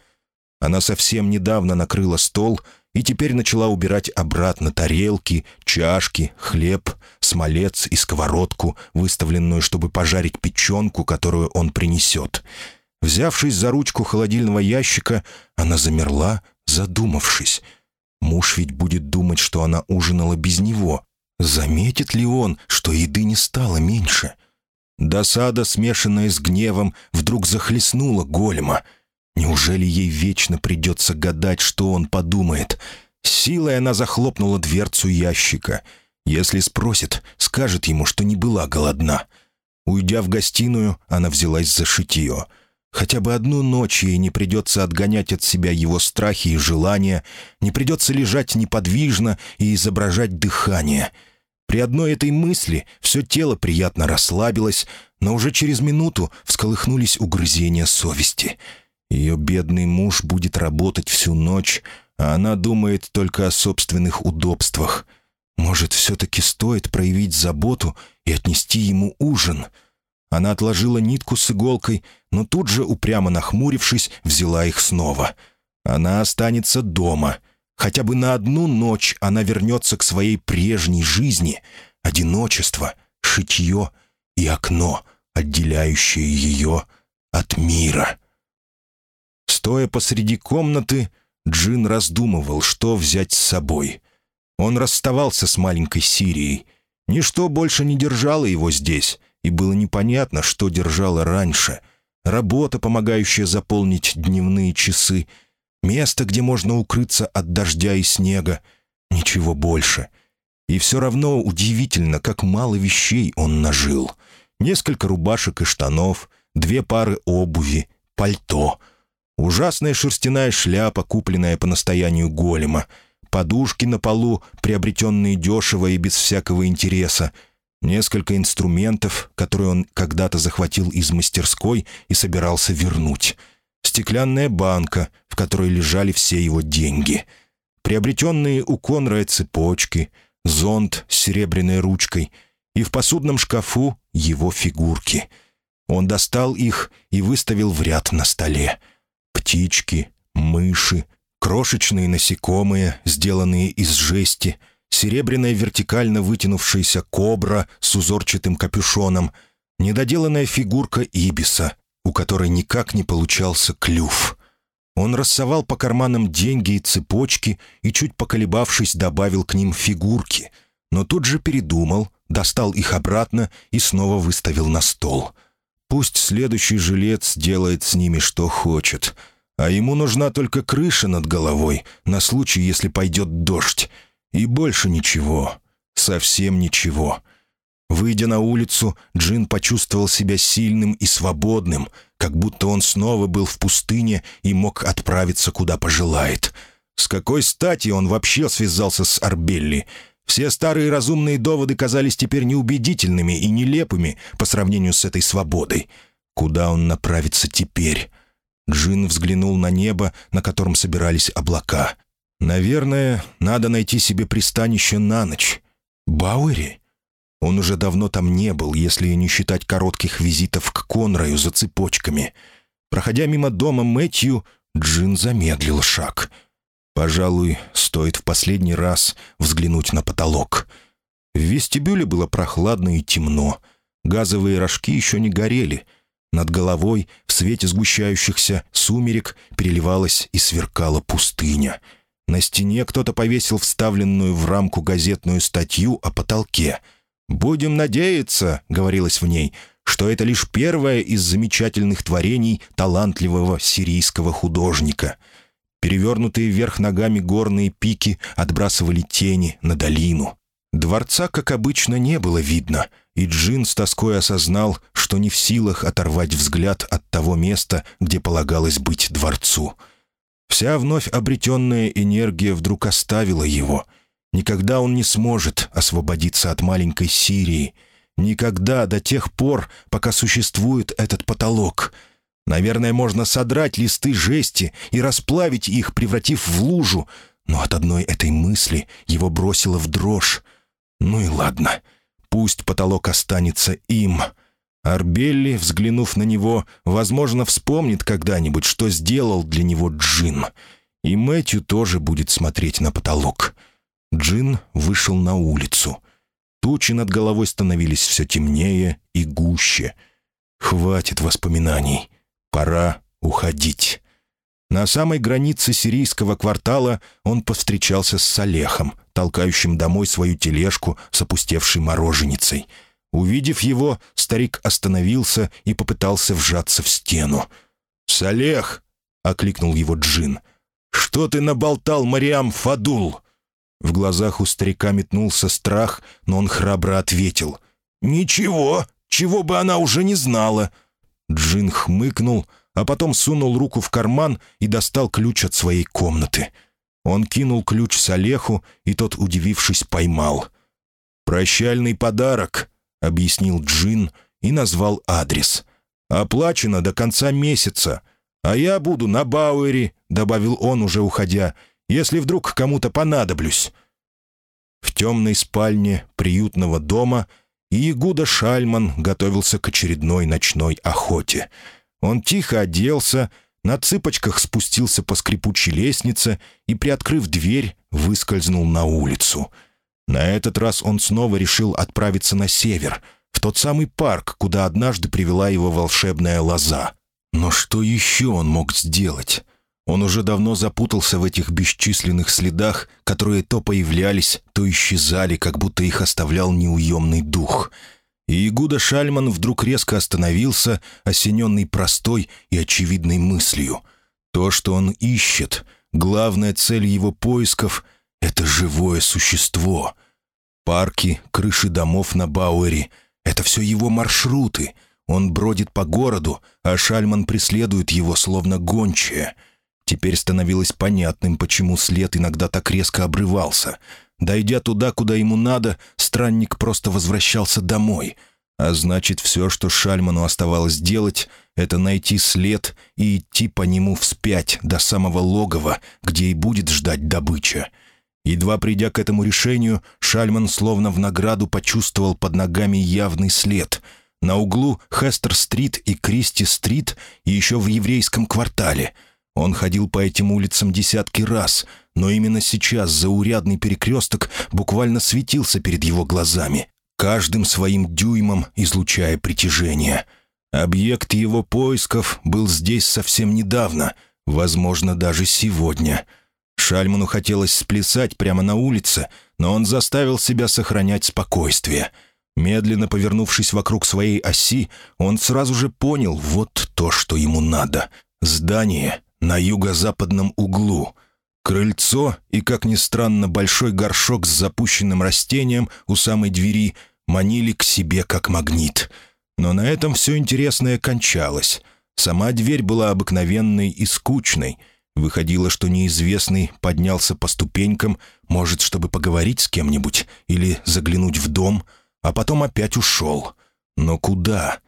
Она совсем недавно накрыла стол и теперь начала убирать обратно тарелки, чашки, хлеб, смолец и сковородку, выставленную, чтобы пожарить печенку, которую он принесет. Взявшись за ручку холодильного ящика, она замерла, задумавшись. Муж ведь будет думать, что она ужинала без него. Заметит ли он, что еды не стало меньше? — Досада, смешанная с гневом, вдруг захлестнула голема. Неужели ей вечно придется гадать, что он подумает? Силой она захлопнула дверцу ящика. Если спросит, скажет ему, что не была голодна. Уйдя в гостиную, она взялась за шитье. Хотя бы одну ночь ей не придется отгонять от себя его страхи и желания, не придется лежать неподвижно и изображать дыхание — при одной этой мысли все тело приятно расслабилось, но уже через минуту всколыхнулись угрызения совести. Ее бедный муж будет работать всю ночь, а она думает только о собственных удобствах. Может, все-таки стоит проявить заботу и отнести ему ужин? Она отложила нитку с иголкой, но тут же, упрямо нахмурившись, взяла их снова. Она останется дома — Хотя бы на одну ночь она вернется к своей прежней жизни. Одиночество, шитье и окно, отделяющее ее от мира. Стоя посреди комнаты, Джин раздумывал, что взять с собой. Он расставался с маленькой Сирией. Ничто больше не держало его здесь, и было непонятно, что держало раньше. Работа, помогающая заполнить дневные часы — Место, где можно укрыться от дождя и снега. Ничего больше. И все равно удивительно, как мало вещей он нажил. Несколько рубашек и штанов, две пары обуви, пальто. Ужасная шерстяная шляпа, купленная по настоянию голема. Подушки на полу, приобретенные дешево и без всякого интереса. Несколько инструментов, которые он когда-то захватил из мастерской и собирался вернуть — стеклянная банка, в которой лежали все его деньги, приобретенные у Конрая цепочки, зонт с серебряной ручкой и в посудном шкафу его фигурки. Он достал их и выставил в ряд на столе. Птички, мыши, крошечные насекомые, сделанные из жести, серебряная вертикально вытянувшаяся кобра с узорчатым капюшоном, недоделанная фигурка Ибиса, у которой никак не получался клюв. Он рассовал по карманам деньги и цепочки и, чуть поколебавшись, добавил к ним фигурки, но тут же передумал, достал их обратно и снова выставил на стол. Пусть следующий жилец делает с ними что хочет, а ему нужна только крыша над головой на случай, если пойдет дождь, и больше ничего, совсем ничего. Выйдя на улицу, Джин почувствовал себя сильным и свободным, как будто он снова был в пустыне и мог отправиться куда пожелает. С какой стати он вообще связался с Арбелли? Все старые разумные доводы казались теперь неубедительными и нелепыми по сравнению с этой свободой. Куда он направится теперь? Джин взглянул на небо, на котором собирались облака. «Наверное, надо найти себе пристанище на ночь. Бауэри?» Он уже давно там не был, если не считать коротких визитов к Конраю за цепочками. Проходя мимо дома Мэтью, Джин замедлил шаг. Пожалуй, стоит в последний раз взглянуть на потолок. В вестибюле было прохладно и темно. Газовые рожки еще не горели. Над головой в свете сгущающихся сумерек переливалась и сверкала пустыня. На стене кто-то повесил вставленную в рамку газетную статью о потолке — «Будем надеяться», — говорилось в ней, «что это лишь первое из замечательных творений талантливого сирийского художника». Перевернутые вверх ногами горные пики отбрасывали тени на долину. Дворца, как обычно, не было видно, и Джин с тоской осознал, что не в силах оторвать взгляд от того места, где полагалось быть дворцу. Вся вновь обретенная энергия вдруг оставила его — Никогда он не сможет освободиться от маленькой Сирии. Никогда до тех пор, пока существует этот потолок. Наверное, можно содрать листы жести и расплавить их, превратив в лужу, но от одной этой мысли его бросило в дрожь. Ну и ладно, пусть потолок останется им. Арбелли, взглянув на него, возможно, вспомнит когда-нибудь, что сделал для него Джин. И Мэтью тоже будет смотреть на потолок. Джин вышел на улицу. Тучи над головой становились все темнее и гуще. Хватит воспоминаний. Пора уходить. На самой границе сирийского квартала он повстречался с Салехом, толкающим домой свою тележку с опустевшей мороженицей. Увидев его, старик остановился и попытался вжаться в стену. «Салех!» — окликнул его Джин. «Что ты наболтал, Мариам Фадул?» В глазах у старика метнулся страх, но он храбро ответил. «Ничего, чего бы она уже не знала». Джин хмыкнул, а потом сунул руку в карман и достал ключ от своей комнаты. Он кинул ключ Салеху, и тот, удивившись, поймал. «Прощальный подарок», — объяснил Джин и назвал адрес. «Оплачено до конца месяца. А я буду на Бауэре», — добавил он, уже уходя, — если вдруг кому-то понадоблюсь». В темной спальне приютного дома Иегуда Шальман готовился к очередной ночной охоте. Он тихо оделся, на цыпочках спустился по скрипучей лестнице и, приоткрыв дверь, выскользнул на улицу. На этот раз он снова решил отправиться на север, в тот самый парк, куда однажды привела его волшебная лоза. Но что еще он мог сделать? Он уже давно запутался в этих бесчисленных следах, которые то появлялись, то исчезали, как будто их оставлял неуемный дух. И Игуда Шальман вдруг резко остановился, осененный простой и очевидной мыслью. То, что он ищет, главная цель его поисков — это живое существо. Парки, крыши домов на Бауэре — это все его маршруты. Он бродит по городу, а Шальман преследует его, словно гончая — Теперь становилось понятным, почему след иногда так резко обрывался. Дойдя туда, куда ему надо, странник просто возвращался домой. А значит, все, что Шальману оставалось делать, это найти след и идти по нему вспять до самого логова, где и будет ждать добыча. Едва придя к этому решению, Шальман словно в награду почувствовал под ногами явный след. На углу Хестер-стрит и Кристи-стрит и еще в еврейском квартале — Он ходил по этим улицам десятки раз, но именно сейчас заурядный перекресток буквально светился перед его глазами, каждым своим дюймом излучая притяжение. Объект его поисков был здесь совсем недавно, возможно, даже сегодня. Шальману хотелось сплясать прямо на улице, но он заставил себя сохранять спокойствие. Медленно повернувшись вокруг своей оси, он сразу же понял вот то, что ему надо. Здание на юго-западном углу. Крыльцо и, как ни странно, большой горшок с запущенным растением у самой двери манили к себе как магнит. Но на этом все интересное кончалось. Сама дверь была обыкновенной и скучной. Выходило, что неизвестный поднялся по ступенькам, может, чтобы поговорить с кем-нибудь или заглянуть в дом, а потом опять ушел. Но куда?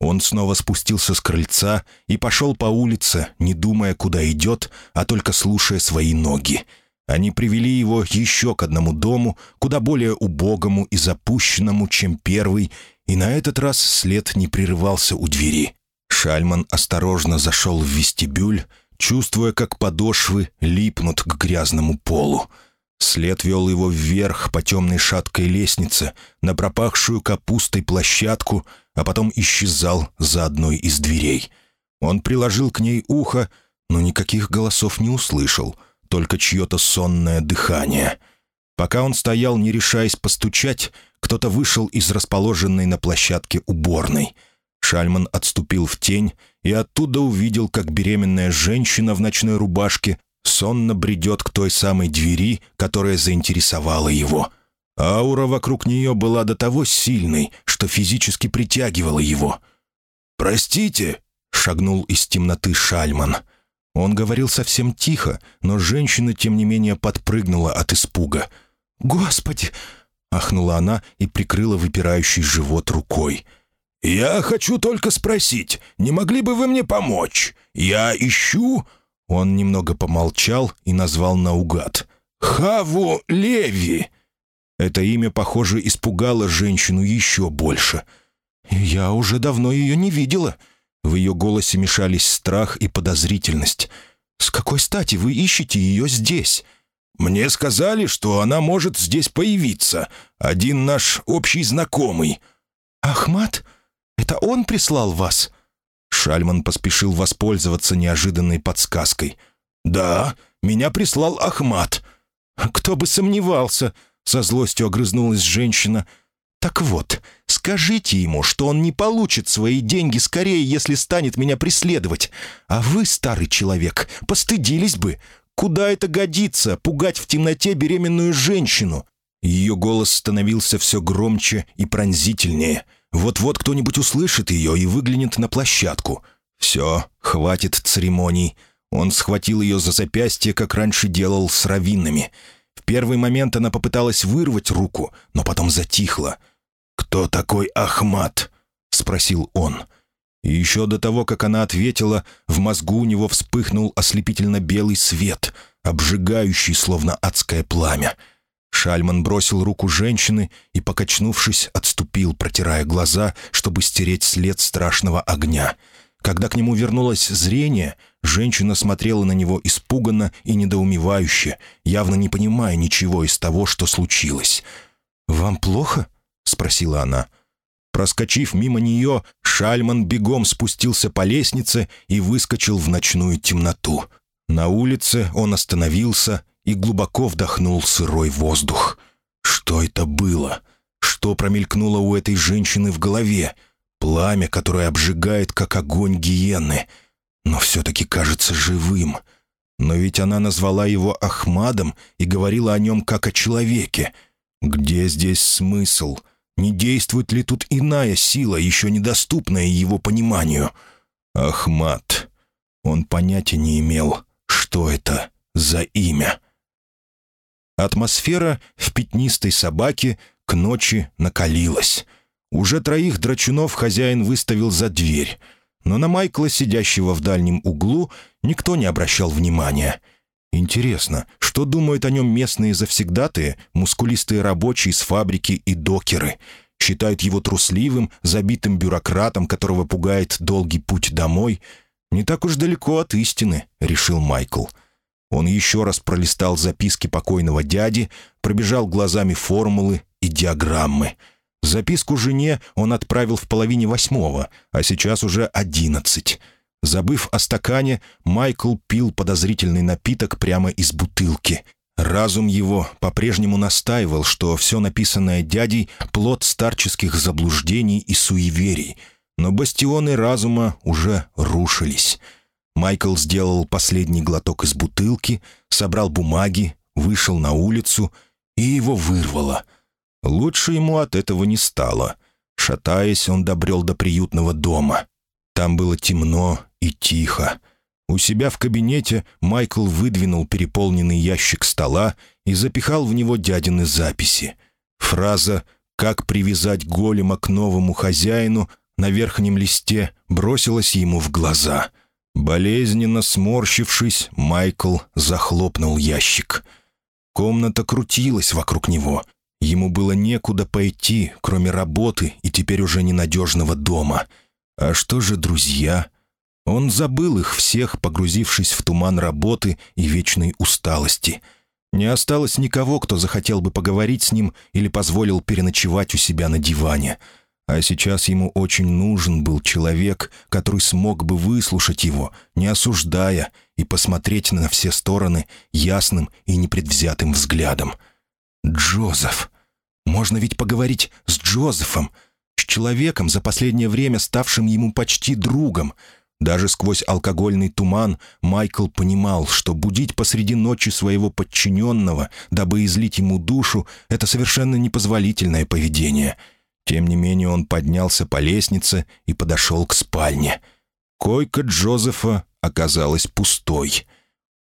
Он снова спустился с крыльца и пошел по улице, не думая, куда идет, а только слушая свои ноги. Они привели его еще к одному дому, куда более убогому и запущенному, чем первый, и на этот раз след не прерывался у двери. Шальман осторожно зашел в вестибюль, чувствуя, как подошвы липнут к грязному полу. След вел его вверх по темной шаткой лестнице, на пропахшую капустой площадку, а потом исчезал за одной из дверей. Он приложил к ней ухо, но никаких голосов не услышал, только чье-то сонное дыхание. Пока он стоял, не решаясь постучать, кто-то вышел из расположенной на площадке уборной. Шальман отступил в тень и оттуда увидел, как беременная женщина в ночной рубашке сонно бредет к той самой двери, которая заинтересовала его. Аура вокруг нее была до того сильной, что физически притягивала его. «Простите», — шагнул из темноты Шальман. Он говорил совсем тихо, но женщина, тем не менее, подпрыгнула от испуга. «Господи!» — ахнула она и прикрыла выпирающий живот рукой. «Я хочу только спросить, не могли бы вы мне помочь? Я ищу...» Он немного помолчал и назвал наугад. «Хаву Леви!» Это имя, похоже, испугало женщину еще больше. «Я уже давно ее не видела». В ее голосе мешались страх и подозрительность. «С какой стати вы ищете ее здесь?» «Мне сказали, что она может здесь появиться. Один наш общий знакомый». «Ахмат? Это он прислал вас?» Шальман поспешил воспользоваться неожиданной подсказкой. «Да, меня прислал Ахмат». «Кто бы сомневался!» — со злостью огрызнулась женщина. «Так вот, скажите ему, что он не получит свои деньги скорее, если станет меня преследовать. А вы, старый человек, постыдились бы. Куда это годится, пугать в темноте беременную женщину?» Ее голос становился все громче и пронзительнее. Вот-вот кто-нибудь услышит ее и выглянет на площадку. Все, хватит церемоний. Он схватил ее за запястье, как раньше делал с равинами. В первый момент она попыталась вырвать руку, но потом затихла. «Кто такой Ахмат?» — спросил он. И еще до того, как она ответила, в мозгу у него вспыхнул ослепительно белый свет, обжигающий, словно адское пламя — Шальман бросил руку женщины и, покачнувшись, отступил, протирая глаза, чтобы стереть след страшного огня. Когда к нему вернулось зрение, женщина смотрела на него испуганно и недоумевающе, явно не понимая ничего из того, что случилось. «Вам плохо?» — спросила она. Проскочив мимо нее, Шальман бегом спустился по лестнице и выскочил в ночную темноту. На улице он остановился и глубоко вдохнул сырой воздух. Что это было? Что промелькнуло у этой женщины в голове? Пламя, которое обжигает, как огонь гиены, но все-таки кажется живым. Но ведь она назвала его Ахмадом и говорила о нем как о человеке. Где здесь смысл? Не действует ли тут иная сила, еще недоступная его пониманию? Ахмад. Он понятия не имел, что это за имя. Атмосфера в пятнистой собаке к ночи накалилась. Уже троих драчунов хозяин выставил за дверь, но на Майкла, сидящего в дальнем углу, никто не обращал внимания. Интересно, что думают о нем местные завсегдатые, мускулистые рабочие с фабрики и докеры? Считают его трусливым, забитым бюрократом, которого пугает долгий путь домой? не так уж далеко от истины», — решил Майкл. Он еще раз пролистал записки покойного дяди, пробежал глазами формулы и диаграммы. Записку жене он отправил в половине восьмого, а сейчас уже одиннадцать. Забыв о стакане, Майкл пил подозрительный напиток прямо из бутылки. Разум его по-прежнему настаивал, что все написанное дядей — плод старческих заблуждений и суеверий. Но бастионы разума уже рушились. Майкл сделал последний глоток из бутылки, собрал бумаги, вышел на улицу, и его вырвало. Лучше ему от этого не стало. Шатаясь, он добрел до приютного дома. Там было темно и тихо. У себя в кабинете Майкл выдвинул переполненный ящик стола и запихал в него дядины записи. Фраза «Как привязать голема к новому хозяину» на верхнем листе бросилась ему в глаза. Болезненно сморщившись, Майкл захлопнул ящик. Комната крутилась вокруг него. Ему было некуда пойти, кроме работы и теперь уже ненадежного дома. А что же друзья? Он забыл их всех, погрузившись в туман работы и вечной усталости. Не осталось никого, кто захотел бы поговорить с ним или позволил переночевать у себя на диване. А сейчас ему очень нужен был человек, который смог бы выслушать его, не осуждая, и посмотреть на все стороны ясным и непредвзятым взглядом. Джозеф. Можно ведь поговорить с Джозефом, с человеком, за последнее время ставшим ему почти другом — даже сквозь алкогольный туман Майкл понимал, что будить посреди ночи своего подчиненного, дабы излить ему душу, это совершенно непозволительное поведение. Тем не менее он поднялся по лестнице и подошел к спальне. Койка Джозефа оказалась пустой.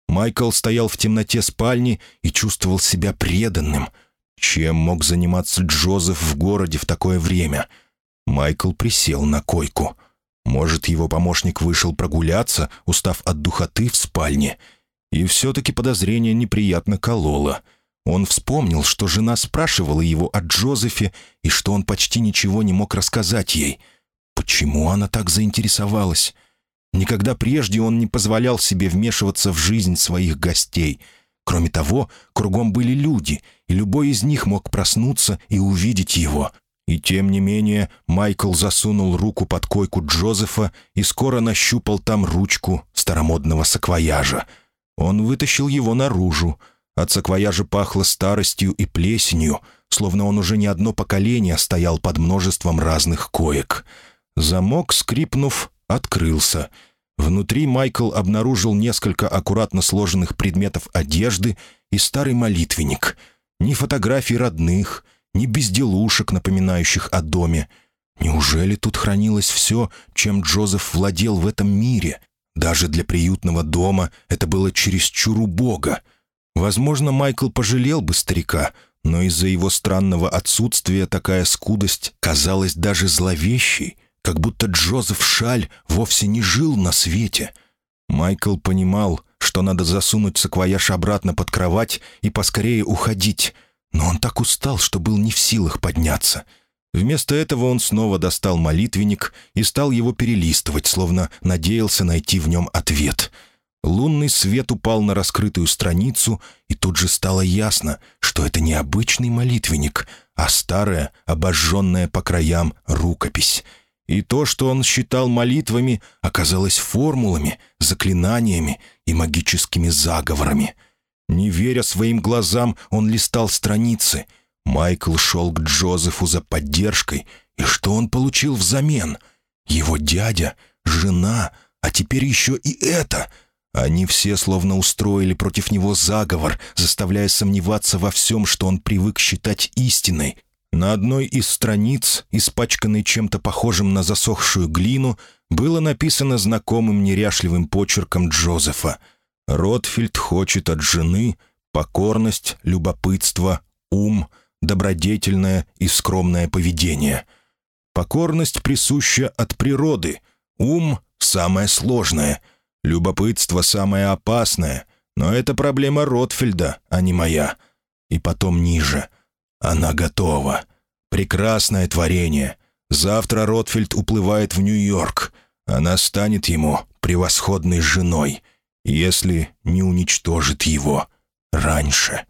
Майкл стоял в темноте спальни и чувствовал себя преданным. Чем мог заниматься Джозеф в городе в такое время? Майкл присел на койку — может, его помощник вышел прогуляться, устав от духоты в спальне. И все-таки подозрение неприятно кололо. Он вспомнил, что жена спрашивала его о Джозефе и что он почти ничего не мог рассказать ей. Почему она так заинтересовалась? Никогда прежде он не позволял себе вмешиваться в жизнь своих гостей. Кроме того, кругом были люди, и любой из них мог проснуться и увидеть его — и тем не менее Майкл засунул руку под койку Джозефа и скоро нащупал там ручку старомодного саквояжа. Он вытащил его наружу. От саквояжа пахло старостью и плесенью, словно он уже не одно поколение стоял под множеством разных коек. Замок, скрипнув, открылся. Внутри Майкл обнаружил несколько аккуратно сложенных предметов одежды и старый молитвенник. Ни фотографий родных — ни безделушек, напоминающих о доме. Неужели тут хранилось все, чем Джозеф владел в этом мире? Даже для приютного дома это было чересчур убого. Возможно, Майкл пожалел бы старика, но из-за его странного отсутствия такая скудость казалась даже зловещей, как будто Джозеф Шаль вовсе не жил на свете. Майкл понимал, что надо засунуть саквояж обратно под кровать и поскорее уходить — но он так устал, что был не в силах подняться. Вместо этого он снова достал молитвенник и стал его перелистывать, словно надеялся найти в нем ответ. Лунный свет упал на раскрытую страницу, и тут же стало ясно, что это не обычный молитвенник, а старая, обожженная по краям рукопись. И то, что он считал молитвами, оказалось формулами, заклинаниями и магическими заговорами — не веря своим глазам, он листал страницы. Майкл шел к Джозефу за поддержкой. И что он получил взамен? Его дядя, жена, а теперь еще и это. Они все словно устроили против него заговор, заставляя сомневаться во всем, что он привык считать истиной. На одной из страниц, испачканной чем-то похожим на засохшую глину, было написано знакомым неряшливым почерком Джозефа — Ротфильд хочет от жены покорность, любопытство, ум, добродетельное и скромное поведение. Покорность присуща от природы, ум — самое сложное, любопытство — самое опасное, но это проблема Ротфильда, а не моя. И потом ниже. Она готова. Прекрасное творение. Завтра Ротфильд уплывает в Нью-Йорк. Она станет ему превосходной женой, если не уничтожит его раньше.